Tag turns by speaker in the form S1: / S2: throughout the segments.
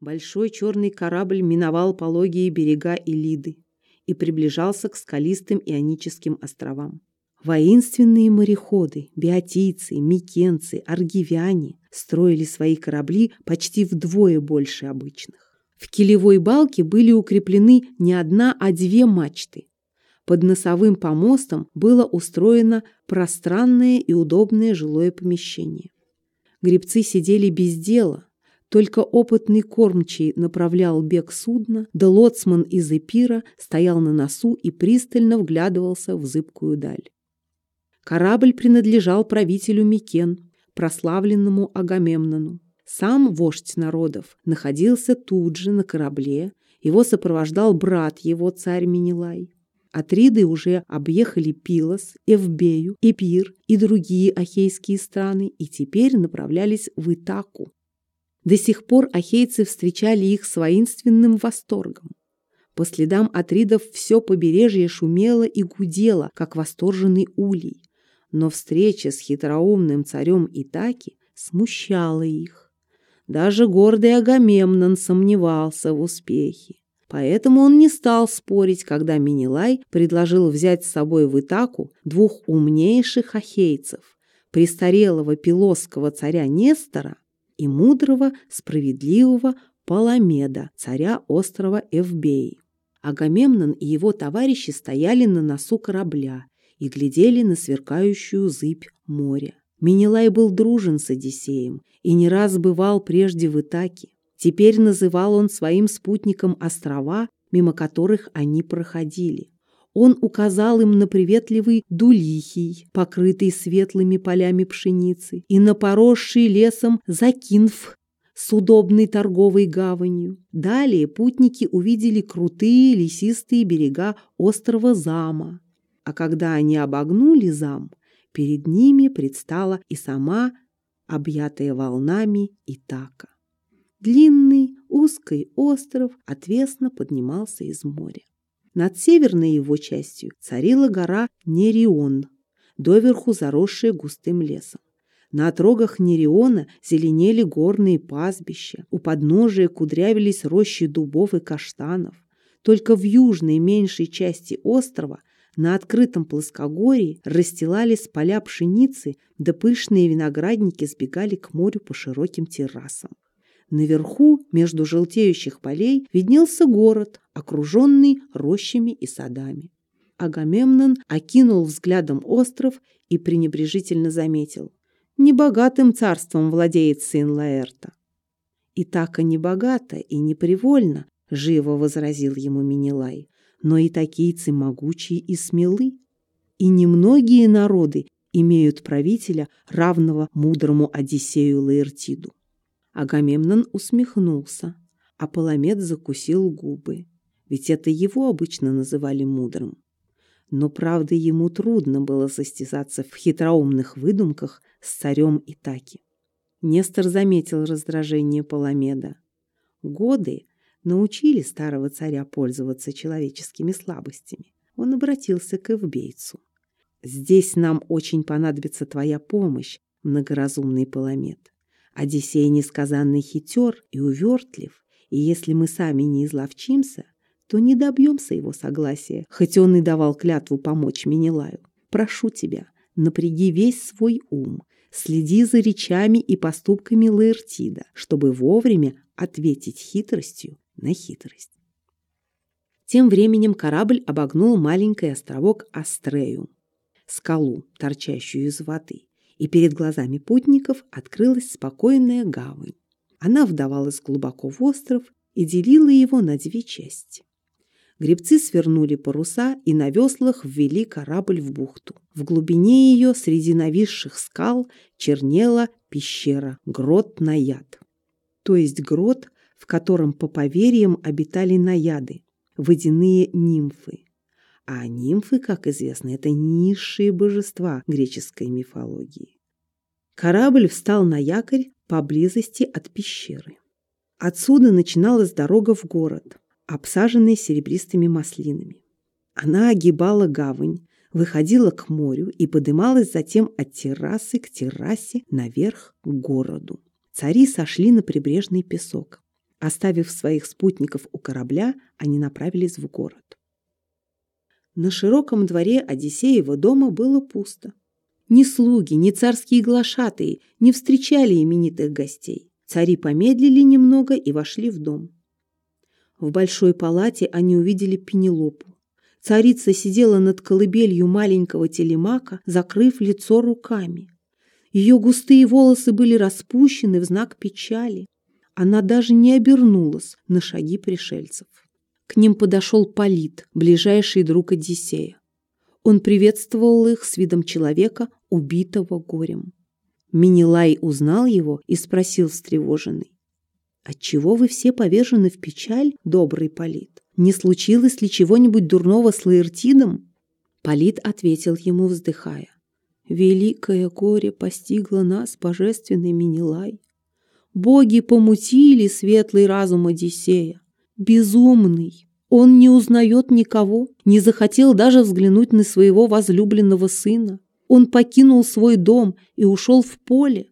S1: Большой черный корабль миновал пологие берега Элиды и приближался к скалистым Ионическим островам. Воинственные мореходы, биотийцы, микенцы, аргивяне строили свои корабли почти вдвое больше обычных. В килевой балке были укреплены не одна, а две мачты. Под носовым помостом было устроено пространное и удобное жилое помещение. Гребцы сидели без дела, только опытный кормчий направлял бег судна, да лоцман из Эпира стоял на носу и пристально вглядывался в зыбкую даль. Корабль принадлежал правителю Микен, прославленному Агамемнону. Сам вождь народов находился тут же на корабле, его сопровождал брат его, царь Минилай. Атриды уже объехали Пилос, Эвбею, Эпир и другие ахейские страны и теперь направлялись в Итаку. До сих пор ахейцы встречали их с воинственным восторгом. По следам Атридов все побережье шумело и гудело, как восторженный улей. Но встреча с хитроумным царем Итаки смущала их. Даже гордый Агамемнон сомневался в успехе. Поэтому он не стал спорить, когда Минилай предложил взять с собой в Итаку двух умнейших ахейцев, престарелого пилосского царя Нестора и мудрого, справедливого Паламеда, царя острова Эвбей. Агамемнон и его товарищи стояли на носу корабля и глядели на сверкающую зыбь моря. Минилай был дружен с Одиссеем и не раз бывал прежде в Итаке. Теперь называл он своим спутником острова, мимо которых они проходили. Он указал им на приветливый Дулихий, покрытый светлыми полями пшеницы, и на поросший лесом Закинф с удобной торговой гаванью. Далее путники увидели крутые лесистые берега острова Зама. А когда они обогнули Зам, Перед ними предстала и сама, объятая волнами, Итака. Длинный, узкий остров отвесно поднимался из моря. Над северной его частью царила гора Нерион, доверху заросшая густым лесом. На отрогах Нериона зеленели горные пастбища, у подножия кудрявились рощи дубов и каштанов. Только в южной меньшей части острова на открытом плоскогорье расстилались поля пшеницы, да пышные виноградники сбегали к морю по широким террасам. Наверху, между желтеющих полей, виднелся город, окруженный рощами и садами. Агамемнон окинул взглядом остров и пренебрежительно заметил. Небогатым царством владеет сын Лаэрта. И так и небогато, и непривольно, живо возразил ему Минилай но и такийцы могучие и смелы. И немногие народы имеют правителя, равного мудрому Одиссею Лаэртиду. Агамемнон усмехнулся, а Паламет закусил губы, ведь это его обычно называли мудрым. Но, правда, ему трудно было состязаться в хитроумных выдумках с царем Итаки. Нестор заметил раздражение Паламеда. Годы, научили старого царя пользоваться человеческими слабостями, он обратился к Эвбейцу. «Здесь нам очень понадобится твоя помощь, многоразумный Паламет. Одиссей несказанный хитер и увертлив, и если мы сами не изловчимся, то не добьемся его согласия, хоть он и давал клятву помочь Менелаю. Прошу тебя, напряги весь свой ум, следи за речами и поступками Лаэртида, чтобы вовремя ответить хитростью на хитрость. Тем временем корабль обогнул маленький островок Астрею, скалу, торчащую из воды, и перед глазами путников открылась спокойная гавань. Она вдавалась глубоко в остров и делила его на две части. Гребцы свернули паруса и на веслах ввели корабль в бухту. В глубине ее, среди нависших скал, чернела пещера, грот Наяд. То есть грот, в котором, по поверьям, обитали наяды, водяные нимфы. А нимфы, как известно, это низшие божества греческой мифологии. Корабль встал на якорь поблизости от пещеры. Отсюда начиналась дорога в город, обсаженный серебристыми маслинами. Она огибала гавань, выходила к морю и подымалась затем от террасы к террасе наверх к городу. Цари сошли на прибрежный песок. Оставив своих спутников у корабля, они направились в город. На широком дворе Одиссеева дома было пусто. Ни слуги, ни царские глашатые не встречали именитых гостей. Цари помедлили немного и вошли в дом. В большой палате они увидели Пенелопу. Царица сидела над колыбелью маленького телемака, закрыв лицо руками. Ее густые волосы были распущены в знак печали. Она даже не обернулась на шаги пришельцев. К ним подошел Полит, ближайший друг Одиссея. Он приветствовал их с видом человека, убитого горем. Минилай узнал его и спросил встревоженный. «Отчего вы все повержены в печаль, добрый Полит? Не случилось ли чего-нибудь дурного с Лаэртидом?» Полит ответил ему, вздыхая. «Великое горе постигло нас, божественный Минилай. Боги помутили светлый разум Одиссея. Безумный. Он не узнает никого, не захотел даже взглянуть на своего возлюбленного сына. Он покинул свой дом и ушел в поле.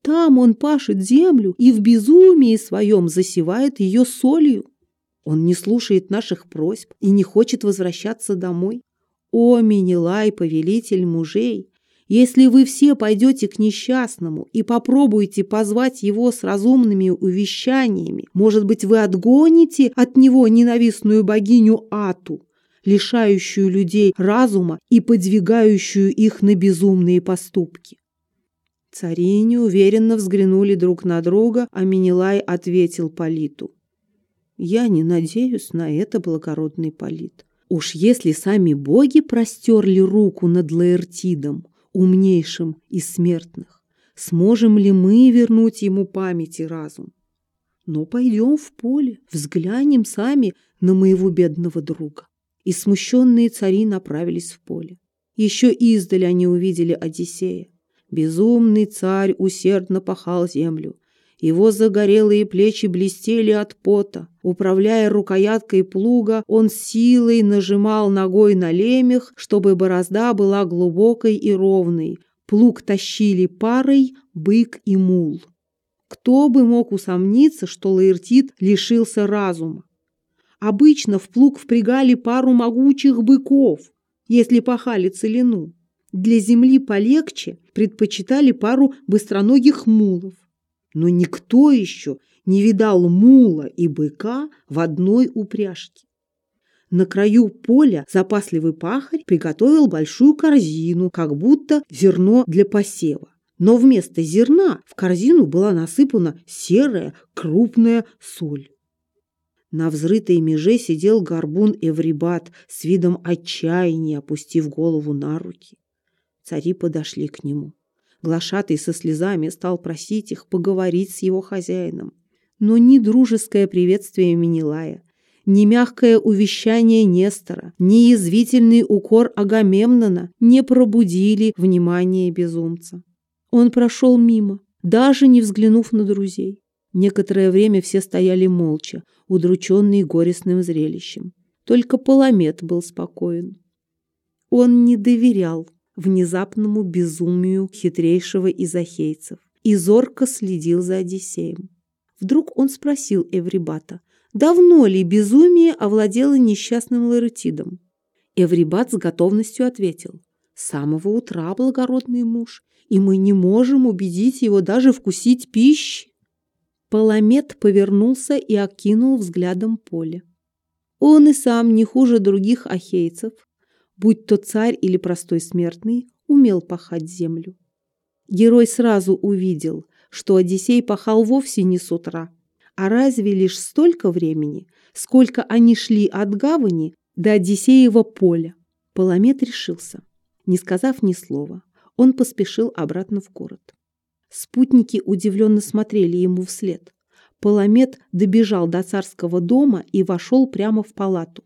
S1: Там он пашет землю и в безумии своем засевает ее солью. Он не слушает наших просьб и не хочет возвращаться домой. О, Минилай, повелитель мужей, если вы все пойдете к несчастному и попробуете позвать его с разумными увещаниями, может быть, вы отгоните от него ненавистную богиню Ату, лишающую людей разума и подвигающую их на безумные поступки. Цари неуверенно взглянули друг на друга, а Минилай ответил Политу. «Я не надеюсь на это, благородный Полит. Уж если сами боги простерли руку над Лаэртидом, умнейшим из смертных, сможем ли мы вернуть ему память и разум? Но пойдем в поле, взглянем сами на моего бедного друга. И смущенные цари направились в поле. Еще издали они увидели Одиссея. Безумный царь усердно пахал землю. Его загорелые плечи блестели от пота. Управляя рукояткой плуга, он силой нажимал ногой на лемех, чтобы борозда была глубокой и ровной. Плуг тащили парой бык и мул. Кто бы мог усомниться, что Лаэртит лишился разума? Обычно в плуг впрягали пару могучих быков, если пахали целину. Для земли полегче предпочитали пару быстроногих мулов. Но никто еще не видал мула и быка в одной упряжке. На краю поля запасливый пахарь приготовил большую корзину, как будто зерно для посева. Но вместо зерна в корзину была насыпана серая крупная соль. На взрытой меже сидел горбун Эврибат с видом отчаяния, опустив голову на руки. Цари подошли к нему. Глашатый со слезами стал просить их поговорить с его хозяином. Но ни дружеское приветствие Минилая, ни мягкое увещание Нестора, ни язвительный укор Агамемнона не пробудили внимание безумца. Он прошел мимо, даже не взглянув на друзей. Некоторое время все стояли молча, удрученные горестным зрелищем. Только Паламет был спокоен. Он не доверял внезапному безумию хитрейшего из ахейцев и зорко следил за Одиссеем. Вдруг он спросил Эврибата, давно ли безумие овладело несчастным Лаэртидом. Эврибат с готовностью ответил, «С самого утра, благородный муж, и мы не можем убедить его даже вкусить пищи». Паламет повернулся и окинул взглядом поле. Он и сам не хуже других ахейцев будь то царь или простой смертный, умел пахать землю. Герой сразу увидел, что Одиссей пахал вовсе не с утра, а разве лишь столько времени, сколько они шли от гавани до Одиссеева поля. Паламет решился. Не сказав ни слова, он поспешил обратно в город. Спутники удивленно смотрели ему вслед. Паламет добежал до царского дома и вошел прямо в палату.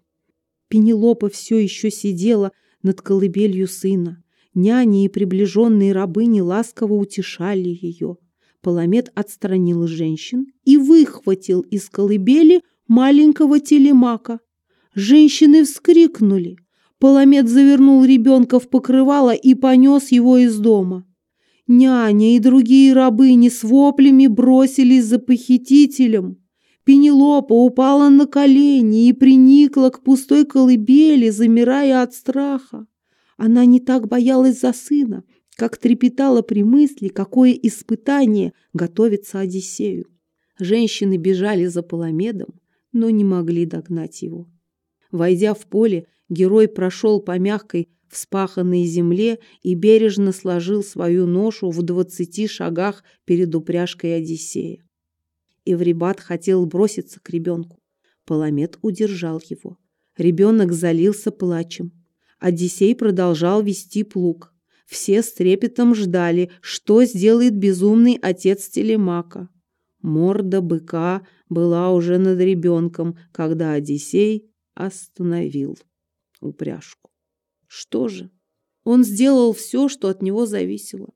S1: Пенелопа все еще сидела над колыбелью сына. Няни и приближенные рабыни ласково утешали ее. Паламет отстранил женщин и выхватил из колыбели маленького телемака. Женщины вскрикнули. Паламет завернул ребенка в покрывало и понес его из дома. Няня и другие рабыни с воплями бросились за похитителем. Пенелопа упала на колени и приникла к пустой колыбели, замирая от страха. Она не так боялась за сына, как трепетала при мысли, какое испытание готовится Одиссею. Женщины бежали за Паламедом, но не могли догнать его. Войдя в поле, герой прошел по мягкой вспаханной земле и бережно сложил свою ношу в двадцати шагах перед упряжкой Одиссея. Эврибат хотел броситься к ребенку. Паламет удержал его. Ребенок залился плачем. Одиссей продолжал вести плуг. Все с трепетом ждали, что сделает безумный отец Телемака. Морда быка была уже над ребенком, когда Одиссей остановил упряжку. Что же? Он сделал все, что от него зависело.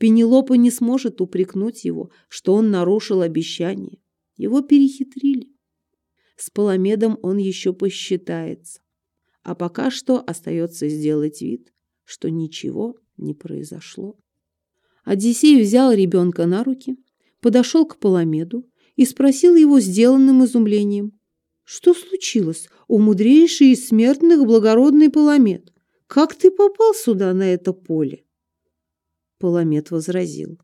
S1: Пенелопа не сможет упрекнуть его, что он нарушил обещание. Его перехитрили. С Паламедом он еще посчитается. А пока что остается сделать вид, что ничего не произошло. Одиссей взял ребенка на руки, подошел к Паламеду и спросил его сделанным изумлением. «Что случилось, о мудрейший из смертных благородный Паламед? Как ты попал сюда, на это поле?» Паламет возразил.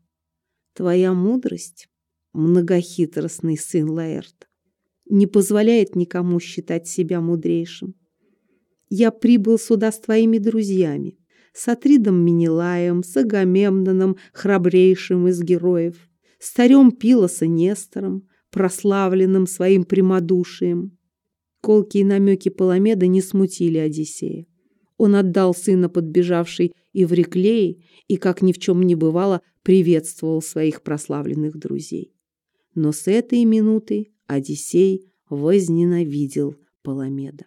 S1: Твоя мудрость, многохитростный сын Лаэрта, не позволяет никому считать себя мудрейшим. Я прибыл сюда с твоими друзьями, с Атридом Менелаем, с Агамемноном, храбрейшим из героев, с царем Пилоса Нестором, прославленным своим прямодушием. Колкие намеки Паламеда не смутили Одиссея. Он отдал сына подбежавшей Ивриклеи и, как ни в чем не бывало, приветствовал своих прославленных друзей. Но с этой минуты Одиссей возненавидел Паламеда.